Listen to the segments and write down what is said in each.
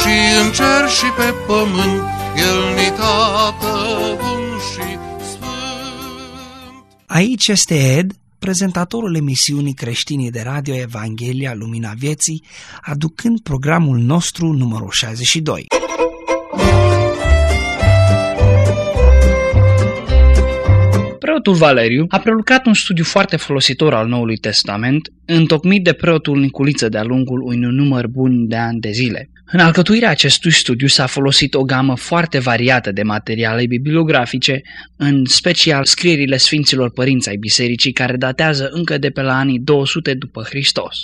și în cer și pe pământ, El ni tată bun și sfânt. Aici este Ed, prezentatorul emisiunii creștine de radio Evanghelia Lumina Vieții, aducând programul nostru numărul 62. Preotul Valeriu a prelucrat un studiu foarte folositor al Noului Testament, întocmit de preotul Niculiță de-a lungul unui număr bun de ani de zile. În alcătuirea acestui studiu s-a folosit o gamă foarte variată de materiale bibliografice, în special scrierile Sfinților Părinți ai Bisericii care datează încă de pe la anii 200 după Hristos.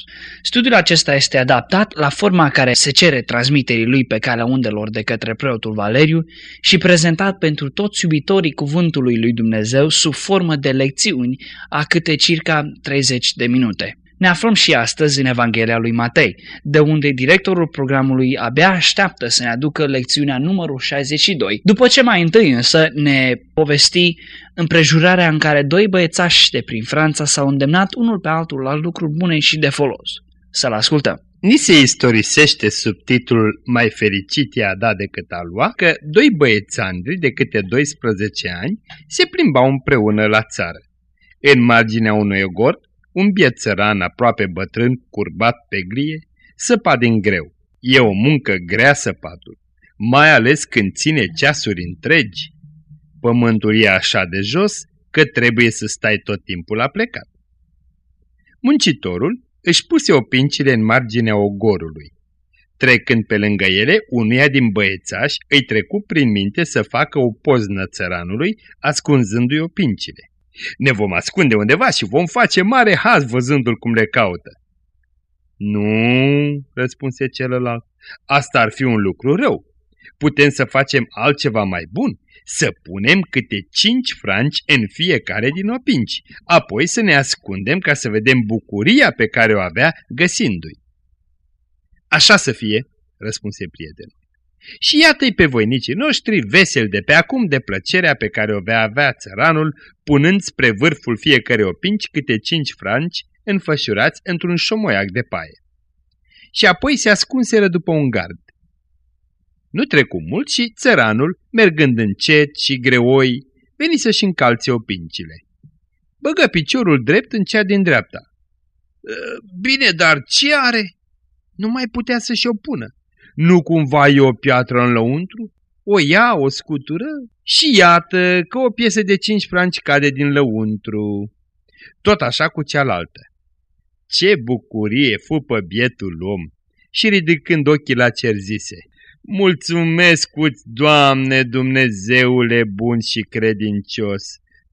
Studiul acesta este adaptat la forma care se cere transmiterii lui pe calea undelor de către preotul Valeriu și prezentat pentru toți iubitorii cuvântului lui Dumnezeu sub formă de lecțiuni a câte circa 30 de minute. Ne aflăm și astăzi în Evanghelia lui Matei, de unde directorul programului abia așteaptă să ne aducă lecțiunea numărul 62, după ce mai întâi însă ne povesti împrejurarea în care doi băiețași de prin Franța s-au îndemnat unul pe altul la lucruri bune și de folos. Să-l ascultăm. Ni se istorisește sub titlul Mai fericit i-a dat decât a lua că doi băiețandri de câte 12 ani se plimbau împreună la țară. În marginea unui ogor un biet țăran aproape bătrân, curbat pe grie, săpa din greu. E o muncă grea săpatul, mai ales când ține ceasuri întregi. Pământul e așa de jos că trebuie să stai tot timpul la plecat. Muncitorul își puse opincile în marginea ogorului. Trecând pe lângă ele, unuia din băiețași îi trecu prin minte să facă o poznă țăranului, ascunzându-i opincile. Ne vom ascunde undeva și vom face mare haz văzându-l cum le caută. Nu, răspunse celălalt, asta ar fi un lucru rău. Putem să facem altceva mai bun, să punem câte cinci franci în fiecare din opinci, apoi să ne ascundem ca să vedem bucuria pe care o avea găsindu-i. Așa să fie, răspunse prietenul. Și iată-i pe voinicii noștri vesel de pe acum de plăcerea pe care o vea avea țăranul, punând spre vârful fiecare opinci câte cinci franci înfășurați într-un șomoiac de paie. Și apoi se ascunseră după un gard. Nu trecu mult și țăranul, mergând încet și greoi, veni să-și încalțe opincile. Băgă piciorul drept în cea din dreapta. Ă, bine, dar ce are? Nu mai putea să-și opună. Nu cumva e o piatră în lăuntru? O ia, o scutură și iată că o piesă de cinci franci cade din lăuntru. Tot așa cu cealaltă. Ce bucurie fupă bietul om! Și ridicând ochii la cer zise, Mulțumesc, Doamne, Dumnezeule bun și credincios!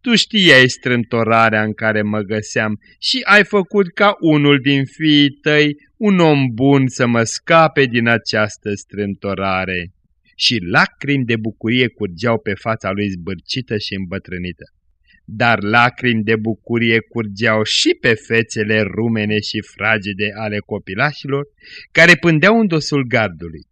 Tu știai strâmtorarea în care mă găseam și ai făcut ca unul din fiii tăi, un om bun, să mă scape din această strâmtorare. Și lacrimi de bucurie curgeau pe fața lui zbârcită și îmbătrânită. Dar lacrimi de bucurie curgeau și pe fețele rumene și fragede ale copilașilor, care pândeau în dosul gardului.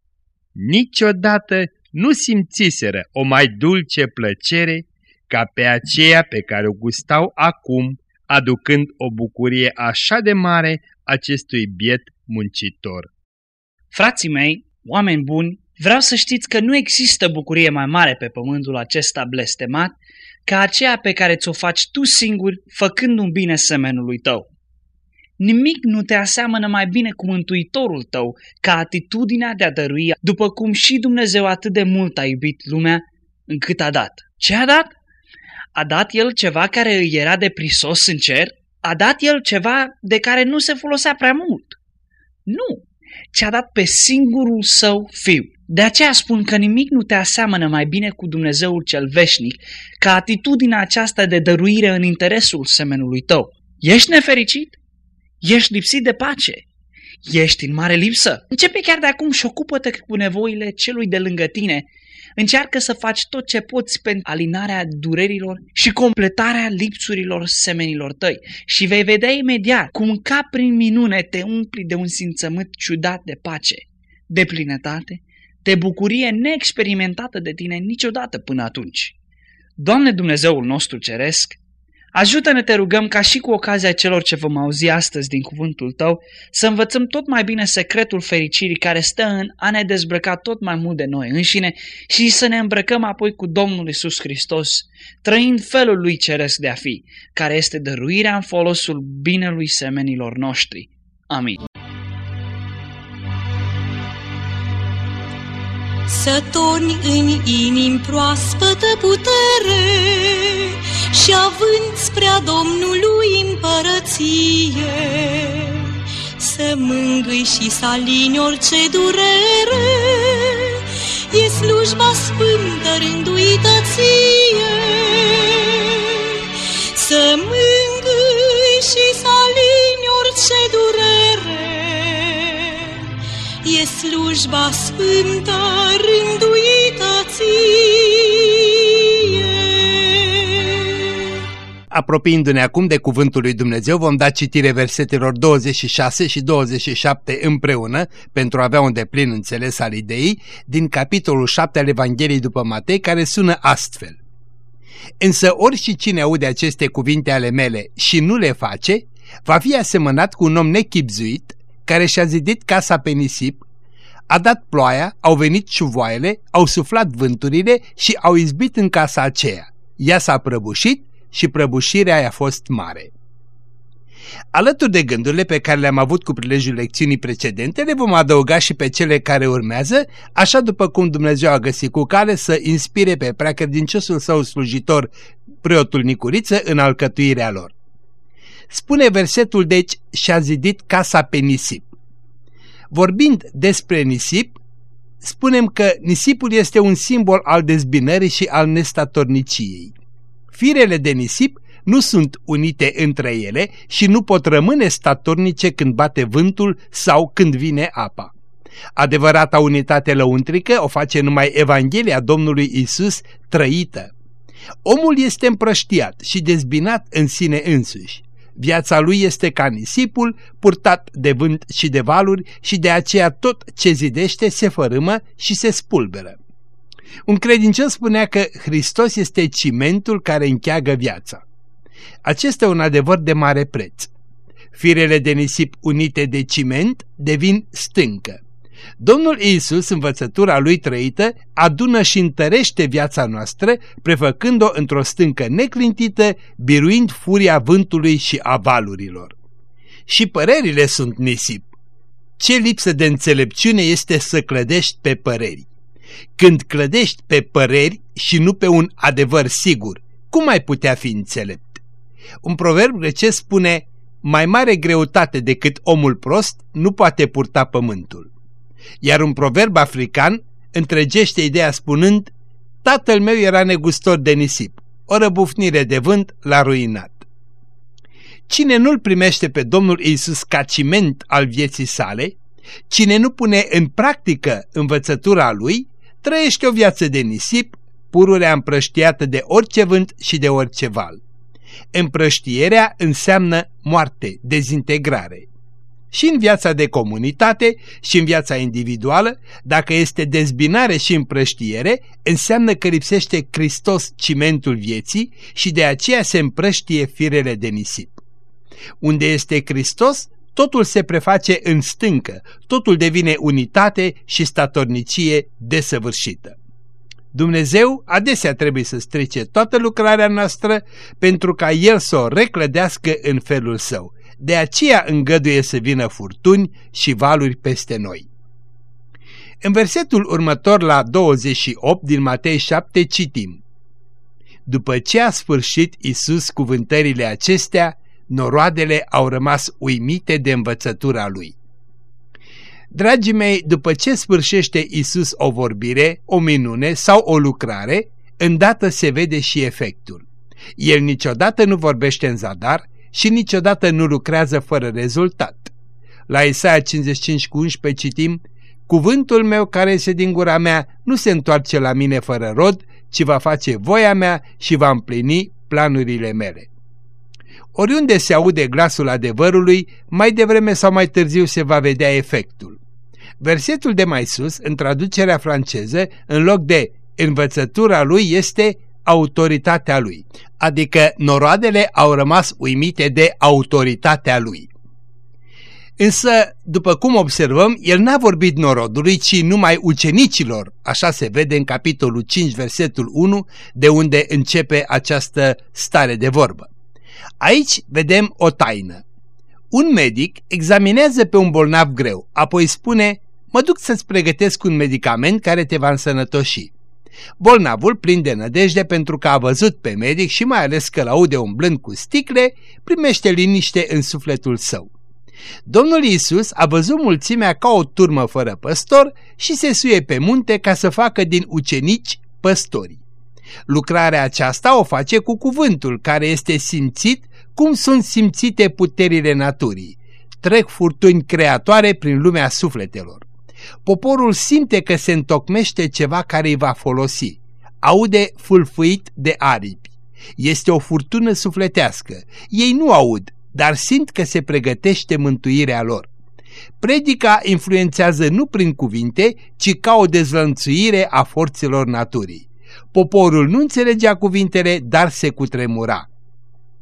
Niciodată nu simțiseră o mai dulce plăcere ca pe aceea pe care o gustau acum, aducând o bucurie așa de mare acestui biet muncitor. Frații mei, oameni buni, vreau să știți că nu există bucurie mai mare pe pământul acesta blestemat ca aceea pe care ți-o faci tu singur făcând un bine semenului tău. Nimic nu te aseamănă mai bine cu Mântuitorul tău ca atitudinea de a dărui, după cum și Dumnezeu atât de mult a iubit lumea încât a dat. Ce a dat? A dat el ceva care îi era de prisos în cer? A dat el ceva de care nu se folosea prea mult? Nu, ci-a dat pe singurul său fiu. De aceea spun că nimic nu te aseamănă mai bine cu Dumnezeul cel veșnic ca atitudinea aceasta de dăruire în interesul semenului tău. Ești nefericit? Ești lipsit de pace? Ești în mare lipsă? Începe chiar de acum și ocupă-te cu nevoile celui de lângă tine. Încearcă să faci tot ce poți pentru alinarea durerilor și completarea lipsurilor semenilor tăi și vei vedea imediat cum ca prin minune te umpli de un simțământ ciudat de pace, de plinătate, de bucurie neexperimentată de tine niciodată până atunci. Doamne Dumnezeul nostru Ceresc, Ajută-ne, te rugăm, ca și cu ocazia celor ce vom auzi astăzi din cuvântul tău, să învățăm tot mai bine secretul fericirii care stă în a ne dezbrăca tot mai mult de noi înșine și să ne îmbrăcăm apoi cu Domnul Isus Hristos, trăind felul lui ceresc de a fi, care este dăruirea în folosul binelui semenilor noștri. Amin. Să torni în inim proaspătă putere și având spre Domnului împărăție, să mângâi și să alini orice durere, e slujba sfântă rânduită ție. Să mângâi și să alini orice durere, e slujba sfântă rânduită ție. Apropiindu-ne acum de cuvântul lui Dumnezeu, vom da citire versetelor 26 și 27 împreună, pentru a avea un deplin înțeles al ideii, din capitolul 7 al Evangheliei după Matei, care sună astfel. Însă orice cine aude aceste cuvinte ale mele și nu le face, va fi asemănat cu un om nechipzuit, care și-a zidit casa pe nisip, a dat ploaia, au venit șuvoaiele, au suflat vânturile și au izbit în casa aceea. Ea s-a prăbușit și prăbușirea a fost mare. Alături de gândurile pe care le-am avut cu prilejul lecțiunii precedente, le vom adăuga și pe cele care urmează, așa după cum Dumnezeu a găsit cu cale să inspire pe preacredinciosul său slujitor, preotul Nicuriță, în alcătuirea lor. Spune versetul deci și-a zidit casa pe nisip. Vorbind despre nisip, spunem că nisipul este un simbol al dezbinării și al nestatorniciei. Firele de nisip nu sunt unite între ele și nu pot rămâne statornice când bate vântul sau când vine apa. Adevărata unitate lăuntrică o face numai Evanghelia Domnului Isus trăită. Omul este împrăștiat și dezbinat în sine însuși. Viața lui este ca nisipul, purtat de vânt și de valuri și de aceea tot ce zidește se fărâmă și se spulberă. Un credincios spunea că Hristos este cimentul care încheagă viața. Acesta e un adevăr de mare preț. Firele de nisip unite de ciment devin stâncă. Domnul Iisus, învățătura lui trăită, adună și întărește viața noastră, prefăcând-o într-o stâncă neclintită, biruind furia vântului și a valurilor. Și părerile sunt nisip. Ce lipsă de înțelepciune este să clădești pe păreri. Când clădești pe păreri și nu pe un adevăr sigur, cum ai putea fi înțelept? Un proverb grecesc spune, mai mare greutate decât omul prost nu poate purta pământul. Iar un proverb african întregește ideea spunând, tatăl meu era negustor de nisip, o răbufnire de vânt l-a ruinat. Cine nu-L primește pe Domnul Isus ca ciment al vieții sale, cine nu pune în practică învățătura Lui, trăiește o viață de nisip, pururea împrăștiată de orice vânt și de orice val. Împrăștierea înseamnă moarte, dezintegrare. Și în viața de comunitate și în viața individuală, dacă este dezbinare și împrăștiere, înseamnă că lipsește Hristos cimentul vieții și de aceea se împrăștie firele de nisip. Unde este Hristos, totul se preface în stâncă, totul devine unitate și statornicie desăvârșită. Dumnezeu adesea trebuie să strice toată lucrarea noastră pentru ca El să o reclădească în felul său. De aceea îngăduie să vină furtuni și valuri peste noi. În versetul următor la 28 din Matei 7 citim După ce a sfârșit Isus cuvântările acestea, noroadele au rămas uimite de învățătura lui. Dragii mei, după ce sfârșește Isus o vorbire, o minune sau o lucrare, îndată se vede și efectul. El niciodată nu vorbește în zadar și niciodată nu lucrează fără rezultat. la Isaia 55 cu 11 citim Cuvântul meu care este din gura mea nu se întoarce la mine fără rod, ci va face voia mea și va împlini planurile mele. Oriunde se aude glasul adevărului, mai devreme sau mai târziu se va vedea efectul. Versetul de mai sus, în traducerea franceză, în loc de învățătura lui, este autoritatea lui, adică noroadele au rămas uimite de autoritatea lui. Însă, după cum observăm, el n-a vorbit norodului, ci numai ucenicilor, așa se vede în capitolul 5, versetul 1, de unde începe această stare de vorbă. Aici vedem o taină. Un medic examinează pe un bolnav greu, apoi spune, mă duc să-ți pregătesc un medicament care te va însănătoși. Bolnavul, plin de nădejde pentru că a văzut pe medic și mai ales că l-aude umblând cu sticle, primește liniște în sufletul său. Domnul Isus a văzut mulțimea ca o turmă fără păstor și se suie pe munte ca să facă din ucenici păstori. Lucrarea aceasta o face cu cuvântul care este simțit cum sunt simțite puterile naturii. Trec furtuni creatoare prin lumea sufletelor. Poporul simte că se întocmește ceva care îi va folosi. Aude fulfuit de aripi. Este o furtună sufletească. Ei nu aud, dar simt că se pregătește mântuirea lor. Predica influențează nu prin cuvinte, ci ca o dezlănțuire a forțelor naturii. Poporul nu înțelegea cuvintele, dar se cutremura.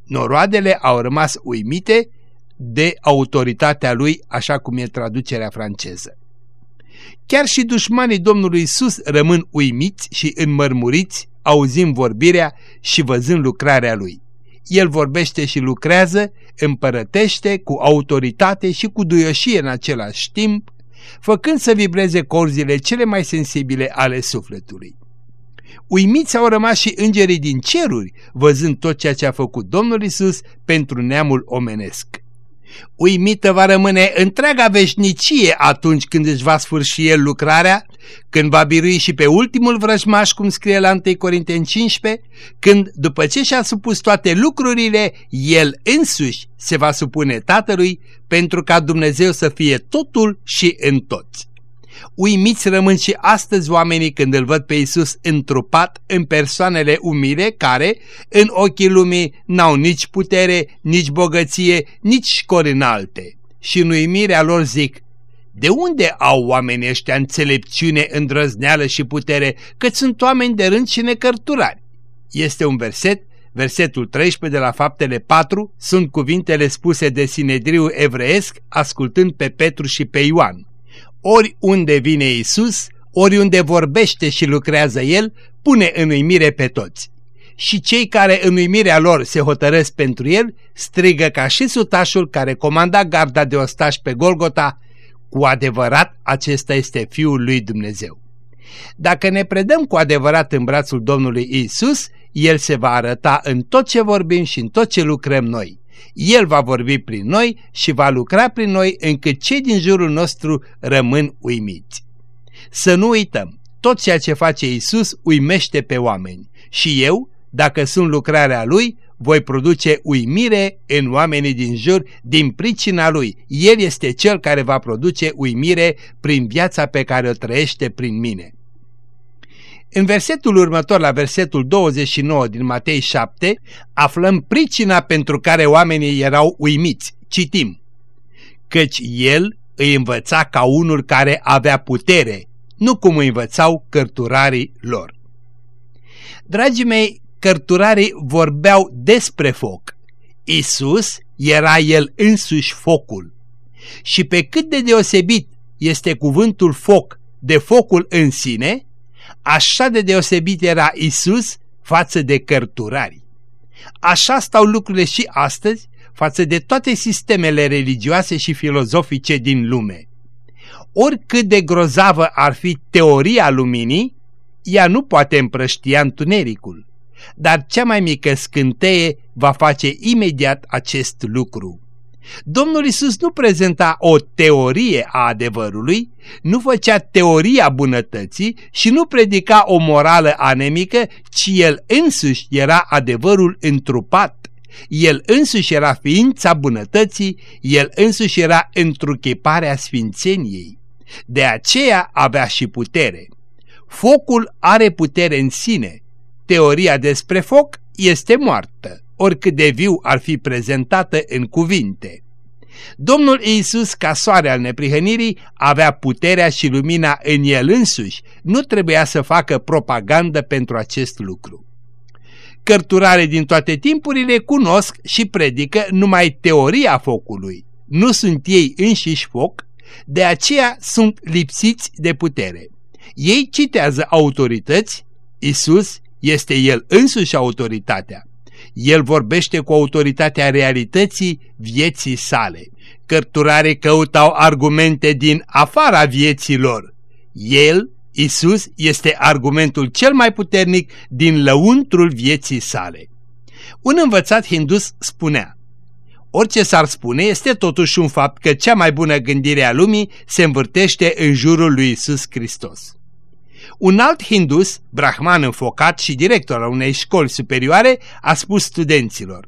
Noroadele au rămas uimite de autoritatea lui, așa cum e traducerea franceză. Chiar și dușmanii Domnului Isus rămân uimiți și înmărmuriți, auzind vorbirea și văzând lucrarea lui. El vorbește și lucrează, împărătește cu autoritate și cu duioșie în același timp, făcând să vibreze corzile cele mai sensibile ale sufletului. Uimiți au rămas și îngerii din ceruri, văzând tot ceea ce a făcut Domnul Isus pentru neamul omenesc. Uimită va rămâne întreaga veșnicie atunci când își va sfârși el lucrarea, când va birui și pe ultimul vrăjmaș, cum scrie la 1 Corinteni 15, când, după ce și-a supus toate lucrurile, el însuși se va supune Tatălui pentru ca Dumnezeu să fie totul și în toți. Uimiți rămân și astăzi oamenii când îl văd pe Iisus întrupat în persoanele umile care, în ochii lumii, n-au nici putere, nici bogăție, nici școli înalte. Și în uimirea lor zic, de unde au oamenii ăștia înțelepciune, îndrăzneală și putere, că sunt oameni de rând și necărturari? Este un verset, versetul 13 de la faptele 4, sunt cuvintele spuse de Sinedriu evreiesc, ascultând pe Petru și pe Ioan. Oriunde vine Isus, oriunde vorbește și lucrează El, pune în uimire pe toți. Și cei care în uimirea lor se hotărăsc pentru El, strigă ca și sutașul care comanda garda de ostași pe Golgota, cu adevărat acesta este Fiul lui Dumnezeu. Dacă ne predăm cu adevărat în brațul Domnului Isus, El se va arăta în tot ce vorbim și în tot ce lucrăm noi. El va vorbi prin noi și va lucra prin noi încât cei din jurul nostru rămân uimiți. Să nu uităm, tot ceea ce face Isus uimește pe oameni și eu, dacă sunt lucrarea Lui, voi produce uimire în oamenii din jur din pricina Lui. El este Cel care va produce uimire prin viața pe care o trăiește prin mine. În versetul următor, la versetul 29 din Matei 7, aflăm pricina pentru care oamenii erau uimiți. Citim. Căci el îi învăța ca unul care avea putere, nu cum îi învățau cărturarii lor. Dragii mei, cărturarii vorbeau despre foc. Isus era el însuși focul. Și pe cât de deosebit este cuvântul foc de focul în sine, Așa de deosebit era Isus față de cărturari. Așa stau lucrurile și astăzi față de toate sistemele religioase și filozofice din lume. Oricât de grozavă ar fi teoria luminii, ea nu poate împrăștia întunericul, dar cea mai mică scânteie va face imediat acest lucru. Domnul Isus nu prezenta o teorie a adevărului, nu făcea teoria bunătății și nu predica o morală anemică, ci el însuși era adevărul întrupat. El însuși era ființa bunătății, el însuși era întruchiparea sfințeniei. De aceea avea și putere. Focul are putere în sine. Teoria despre foc este moartă, oricât de viu ar fi prezentată în cuvinte. Domnul Iisus, ca soare al neprihănirii, avea puterea și lumina în el însuși, nu trebuia să facă propagandă pentru acest lucru. Cărturare din toate timpurile cunosc și predică numai teoria focului. Nu sunt ei înșiși foc, de aceea sunt lipsiți de putere. Ei citează autorități, Isus este el însuși autoritatea. El vorbește cu autoritatea realității vieții sale. Cărturare căutau argumente din afara vieților. El, Isus, este argumentul cel mai puternic din lăuntrul vieții sale. Un învățat hindus spunea, Orice s-ar spune este totuși un fapt că cea mai bună gândire a lumii se învârtește în jurul lui Isus Hristos. Un alt hindus, brahman înfocat și director al unei școli superioare, a spus studenților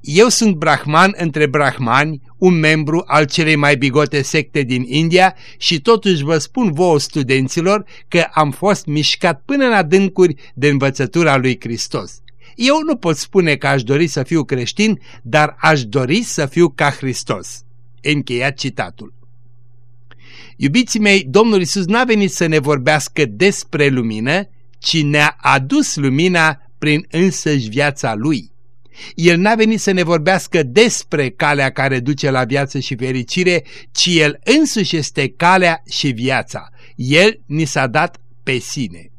Eu sunt brahman între brahmani, un membru al celei mai bigote secte din India și totuși vă spun vouă studenților că am fost mișcat până în adâncuri de învățătura lui Hristos. Eu nu pot spune că aș dori să fiu creștin, dar aș dori să fiu ca Hristos. Încheiat citatul. Iubiții mei, Domnul Isus n-a venit să ne vorbească despre lumină, ci ne-a adus lumina prin însăși viața Lui. El n-a venit să ne vorbească despre calea care duce la viață și fericire, ci El însuși este calea și viața. El ni s-a dat pe sine.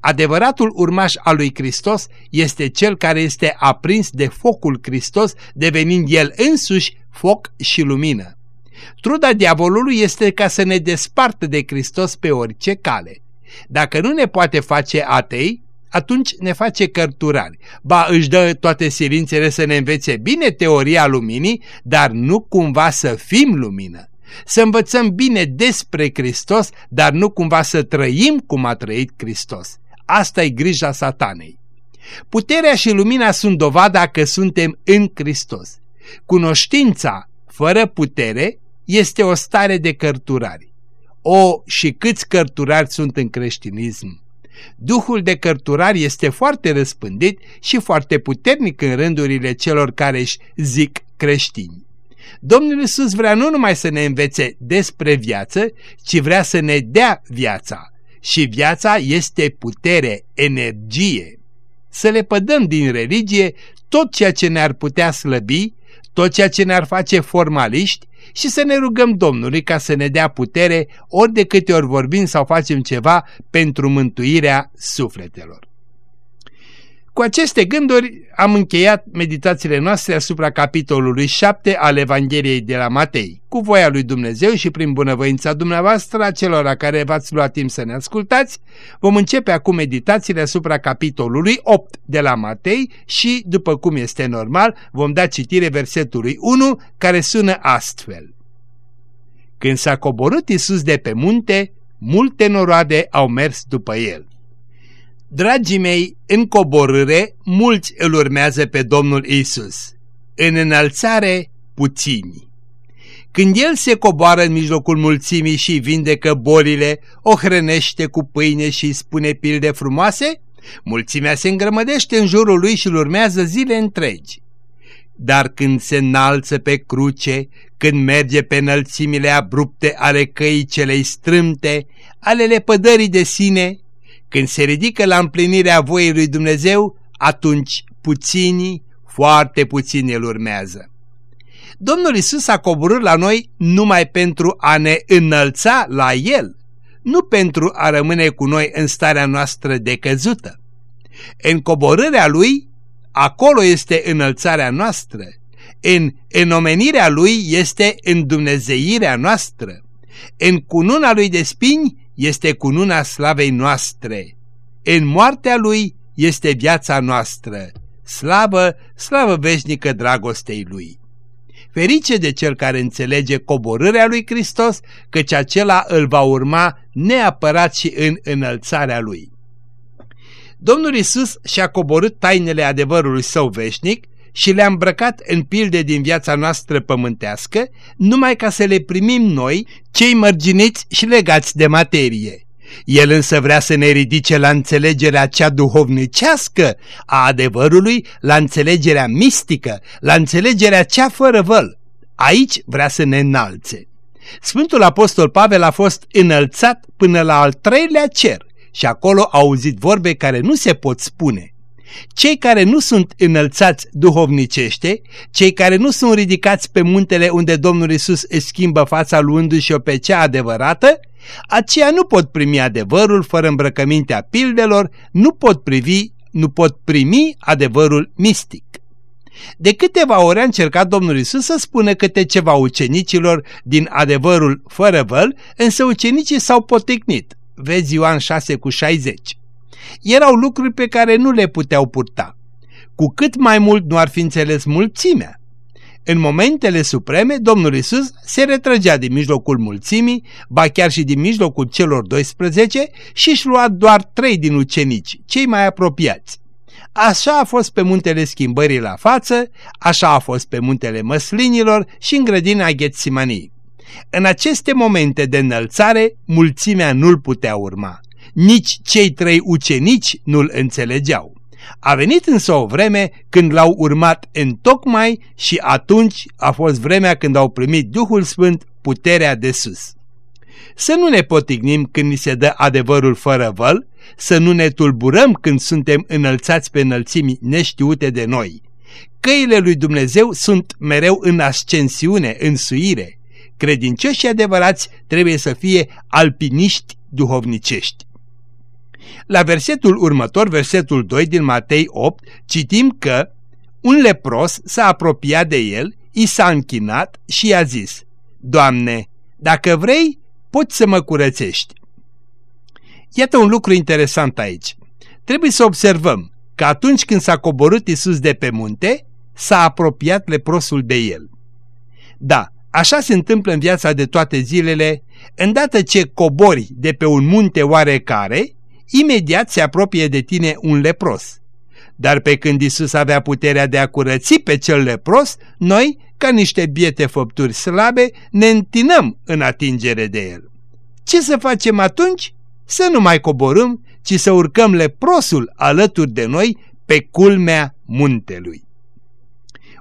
Adevăratul urmaș al lui Hristos este cel care este aprins de focul Hristos, devenind El însuși foc și lumină. Truda diavolului este ca să ne despartă de Hristos pe orice cale. Dacă nu ne poate face atei, atunci ne face cărturari. Ba își dă toate silințele să ne învețe bine teoria luminii, dar nu cumva să fim lumină. Să învățăm bine despre Hristos, dar nu cumva să trăim cum a trăit Hristos. Asta e grija satanei. Puterea și lumina sunt dovada că suntem în Hristos. Cunoștința fără putere este o stare de cărturari. O, și câți cărturari sunt în creștinism! Duhul de cărturari este foarte răspândit și foarte puternic în rândurile celor care își zic creștini. Domnul Iisus vrea nu numai să ne învețe despre viață, ci vrea să ne dea viața. Și viața este putere, energie. Să le pădăm din religie tot ceea ce ne-ar putea slăbi, tot ceea ce ne-ar face formaliști și să ne rugăm Domnului ca să ne dea putere ori de câte ori vorbim sau facem ceva pentru mântuirea sufletelor. Cu aceste gânduri am încheiat meditațiile noastre asupra capitolului 7 al Evangheliei de la Matei. Cu voia lui Dumnezeu și prin bunăvoința dumneavoastră, a celor la care v-ați luat timp să ne ascultați, vom începe acum meditațiile asupra capitolului 8 de la Matei și, după cum este normal, vom da citire versetului 1 care sună astfel. Când s-a coborât Isus de pe munte, multe noroade au mers după el. Dragii mei, în coborâre, mulți îl urmează pe Domnul Isus. În înălțare, puțini. Când El se coboară în mijlocul mulțimii și vindecă bolile, o hrănește cu pâine și îi spune pilde frumoase, mulțimea se îngrămădește în jurul lui și îl urmează zile întregi. Dar când se înalță pe cruce, când merge pe înălțimile abrupte ale căii celei strâmte, ale lepădării de sine, când se ridică la împlinirea voii lui Dumnezeu, atunci puțini, foarte puțini îl urmează. Domnul Isus a coborât la noi numai pentru a ne înălța la El, nu pentru a rămâne cu noi în starea noastră decăzută. În coborârea Lui, acolo este înălțarea noastră. În enomenirea Lui este îndumnezeirea noastră. În cununa Lui de spini este cununa slavei noastre. În moartea Lui este viața noastră. Slavă, slavă veșnică dragostei Lui. Ferice de cel care înțelege coborârea lui Hristos, căci acela îl va urma neapărat și în înălțarea Lui. Domnul Isus și-a coborât tainele adevărului său veșnic și le-a îmbrăcat în pilde din viața noastră pământească, numai ca să le primim noi, cei mărginiți și legați de materie. El însă vrea să ne ridice la înțelegerea cea duhovnicească a adevărului, la înțelegerea mistică, la înțelegerea cea fără văl. Aici vrea să ne înalțe. Sfântul Apostol Pavel a fost înălțat până la al treilea cer și acolo a auzit vorbe care nu se pot spune. Cei care nu sunt înălțați duhovnicește, cei care nu sunt ridicați pe muntele unde Domnul Isus își schimbă fața luându-și-o pe cea adevărată, aceia nu pot primi adevărul fără îmbrăcămintea pildelor, nu pot privi, nu pot primi adevărul mistic. De câteva ori a încercat Domnul Isus să spună câte ceva ucenicilor din adevărul fără văl, însă ucenicii s-au poticnit. Vezi Ioan 6 cu 60. Erau lucruri pe care nu le puteau purta. Cu cât mai mult nu ar fi înțeles mulțimea. În momentele supreme, Domnul Isus se retrăgea din mijlocul mulțimii, ba chiar și din mijlocul celor 12 și își lua doar trei din ucenici, cei mai apropiați. Așa a fost pe muntele schimbării la față, așa a fost pe muntele măslinilor și în grădina Ghetsimanii. În aceste momente de înălțare, mulțimea nu-l putea urma. Nici cei trei ucenici nu-l înțelegeau. A venit însă o vreme când l-au urmat în tocmai și atunci a fost vremea când au primit Duhul Sfânt puterea de sus. Să nu ne potignim când ni se dă adevărul fără văl, să nu ne tulburăm când suntem înălțați pe înălțimi neștiute de noi. Căile lui Dumnezeu sunt mereu în ascensiune, în suire. Credincioși adevărați trebuie să fie alpiniști duhovnicești. La versetul următor, versetul 2 din Matei 8, citim că un lepros s-a apropiat de el, i s-a închinat și i-a zis, Doamne, dacă vrei, poți să mă curățești. Iată un lucru interesant aici. Trebuie să observăm că atunci când s-a coborât Isus de pe munte, s-a apropiat leprosul de el. Da, așa se întâmplă în viața de toate zilele, îndată ce cobori de pe un munte oarecare, imediat se apropie de tine un lepros. Dar pe când Isus avea puterea de a curăți pe cel lepros, noi, ca niște biete făpturi slabe, ne întinăm în atingere de el. Ce să facem atunci? Să nu mai coborâm, ci să urcăm leprosul alături de noi pe culmea muntelui.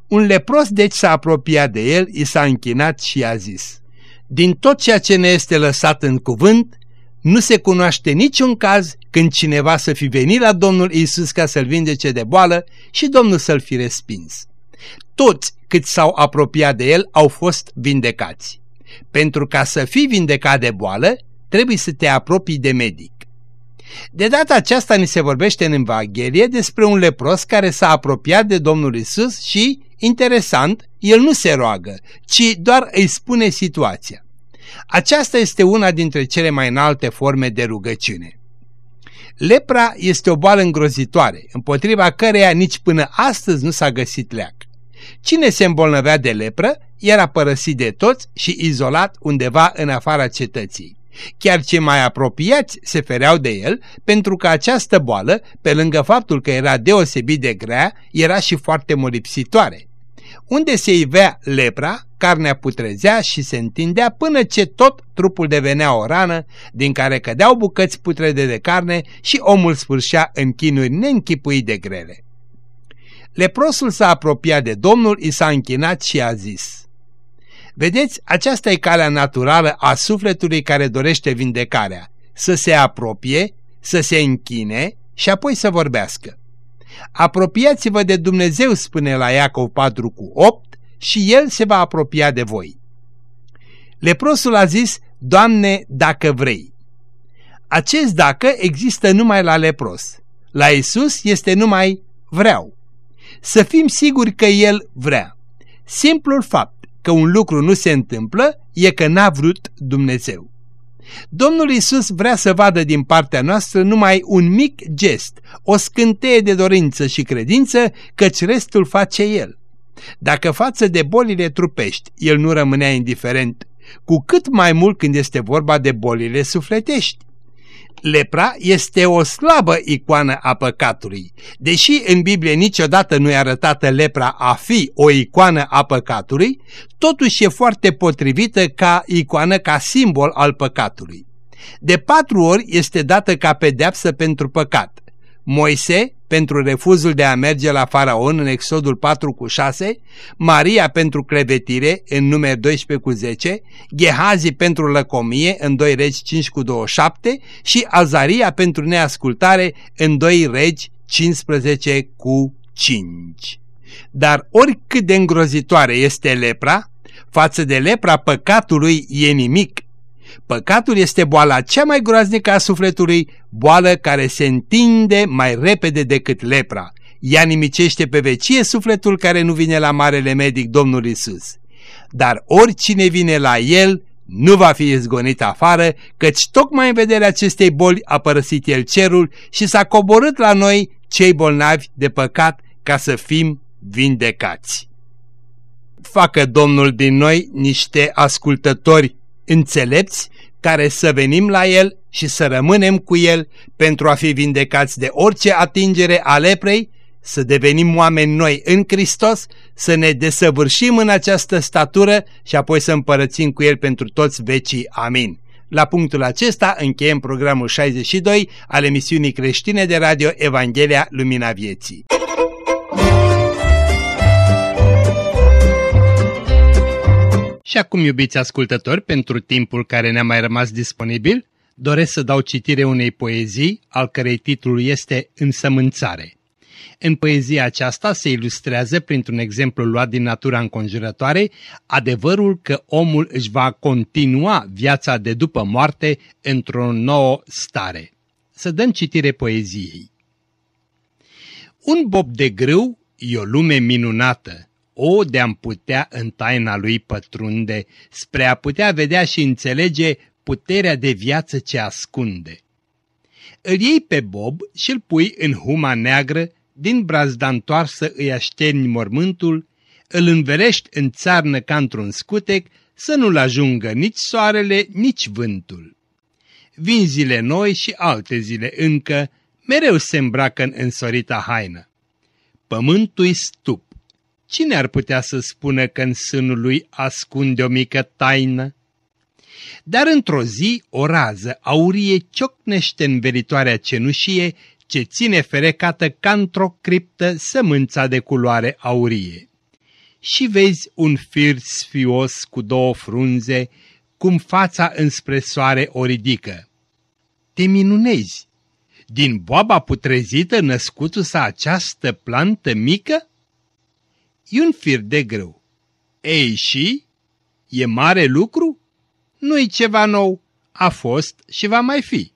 Un lepros deci s-a apropiat de el, i s-a închinat și a zis, Din tot ceea ce ne este lăsat în cuvânt, nu se cunoaște niciun caz când cineva să fi venit la Domnul Isus ca să-l vindece de boală și Domnul să-l fi respins. Toți cât s-au apropiat de el au fost vindecați. Pentru ca să fii vindecat de boală, trebuie să te apropii de medic. De data aceasta ni se vorbește în Evanghelie despre un lepros care s-a apropiat de Domnul Isus și, interesant, el nu se roagă, ci doar îi spune situația. Aceasta este una dintre cele mai înalte forme de rugăciune. Lepra este o boală îngrozitoare, împotriva căreia nici până astăzi nu s-a găsit leac. Cine se îmbolnăvea de lepră era părăsit de toți și izolat undeva în afara cetății. Chiar cei mai apropiați se fereau de el pentru că această boală, pe lângă faptul că era deosebit de grea, era și foarte molipsitoare. Unde se ivea lepra, carnea putrezea și se întindea până ce tot trupul devenea o rană, din care cădeau bucăți putrede de carne și omul sfârșea în chinuri neînchipui de grele. Leprosul s-a apropiat de Domnul, i s-a închinat și a zis, Vedeți, aceasta e calea naturală a sufletului care dorește vindecarea, să se apropie, să se închine și apoi să vorbească. Apropiați-vă de Dumnezeu, spune la Iacov 4 cu 8, și El se va apropia de voi. Leprosul a zis, Doamne, dacă vrei. Acest dacă există numai la lepros. La Isus este numai vreau. Să fim siguri că El vrea. Simplul fapt că un lucru nu se întâmplă e că n-a vrut Dumnezeu. Domnul Isus vrea să vadă din partea noastră numai un mic gest, o scânteie de dorință și credință, căci restul face El. Dacă față de bolile trupești El nu rămânea indiferent, cu cât mai mult când este vorba de bolile sufletești. Lepra este o slabă icoană a păcatului. Deși în Biblie niciodată nu e arătată lepra a fi o icoană a păcatului, totuși e foarte potrivită ca icoană, ca simbol al păcatului. De patru ori este dată ca pedeapsă pentru păcat. Moise pentru refuzul de a merge la faraon în Exodul 4 cu 6, Maria pentru clevetire în numer 12 cu 10, Gehazi pentru lăcomie în 2 regi 5 cu 27 și Azaria pentru neascultare în 2 regi 15 cu 5. Dar oricât de îngrozitoare este lepra, față de lepra păcatului e nimic Păcatul este boala cea mai groaznică a sufletului, boală care se întinde mai repede decât lepra. Ea nimicește pe vecie sufletul care nu vine la marele medic Domnul Isus. Dar oricine vine la el nu va fi izgonit afară, căci tocmai în vederea acestei boli a părăsit el cerul și s-a coborât la noi, cei bolnavi de păcat, ca să fim vindecați. Facă Domnul din noi niște ascultători înțelepți care să venim la El și să rămânem cu El pentru a fi vindecați de orice atingere a leprei, să devenim oameni noi în Hristos, să ne desăvârșim în această statură și apoi să împărățim cu El pentru toți vecii. Amin. La punctul acesta încheiem programul 62 al emisiunii creștine de radio Evanghelia Lumina Vieții. Și acum, iubiți ascultători, pentru timpul care ne-a mai rămas disponibil, doresc să dau citire unei poezii, al cărei titlu este Însămânțare. În poezia aceasta se ilustrează, printr-un exemplu luat din natura înconjurătoare, adevărul că omul își va continua viața de după moarte într-o nouă stare. Să dăm citire poeziei. Un bob de grâu e o lume minunată, o, de-am putea în taina lui pătrunde, spre a putea vedea și înțelege puterea de viață ce ascunde. Îl iei pe Bob și îl pui în huma neagră, din brazda întoarsă îi așterni mormântul, îl înverești în țarnă ca într-un scutec, să nu-l ajungă nici soarele, nici vântul. Vin zile noi și alte zile încă, mereu se îmbracă în însorita haină. Pământul-i stup Cine ar putea să spună că în sânul lui ascunde o mică taină? Dar într-o zi o rază aurie ciocnește în veritoarea cenușie ce ține ferecată ca într-o criptă sămânța de culoare aurie. Și vezi un fir sfios cu două frunze, cum fața înspre soare o ridică. Te minunezi! Din boaba putrezită născutu sa această plantă mică? E un fir de grâu. Ei și? E mare lucru? Nu-i ceva nou, a fost și va mai fi.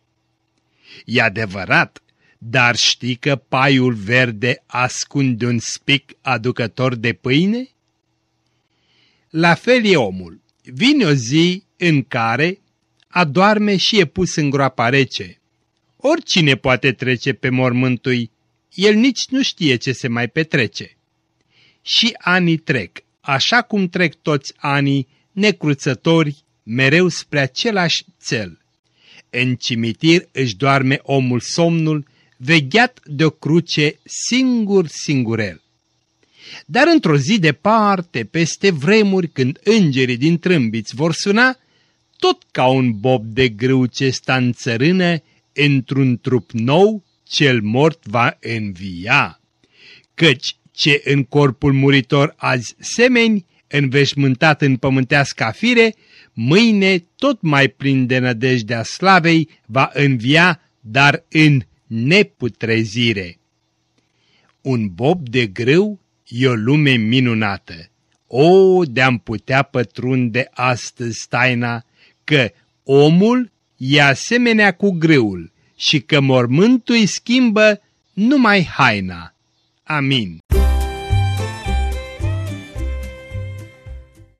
E adevărat, dar știi că paiul verde ascunde un spic aducător de pâine? La fel e omul. Vine o zi în care adorme și e pus în groapa rece. Oricine poate trece pe mormântui, el nici nu știe ce se mai petrece. Și anii trec, așa cum trec toți anii, necruțători, mereu spre același cel. În cimitir își doarme omul somnul, vegheat de o cruce singur singurel. Dar într-o zi departe, peste vremuri, când îngerii din trâmbiți vor suna, tot ca un bob de grâu ce sta în țărână, într-un trup nou, cel mort va învia. Căci ce în corpul muritor azi semeni, înveșmântat în pământească fire, mâine tot mai plin de nădejdea slavei va învia, dar în neputrezire. Un bob de grâu e o lume minunată. O, de-am putea pătrunde astăzi taina că omul e asemenea cu grâul și că mormântul îi schimbă numai haina. Amin.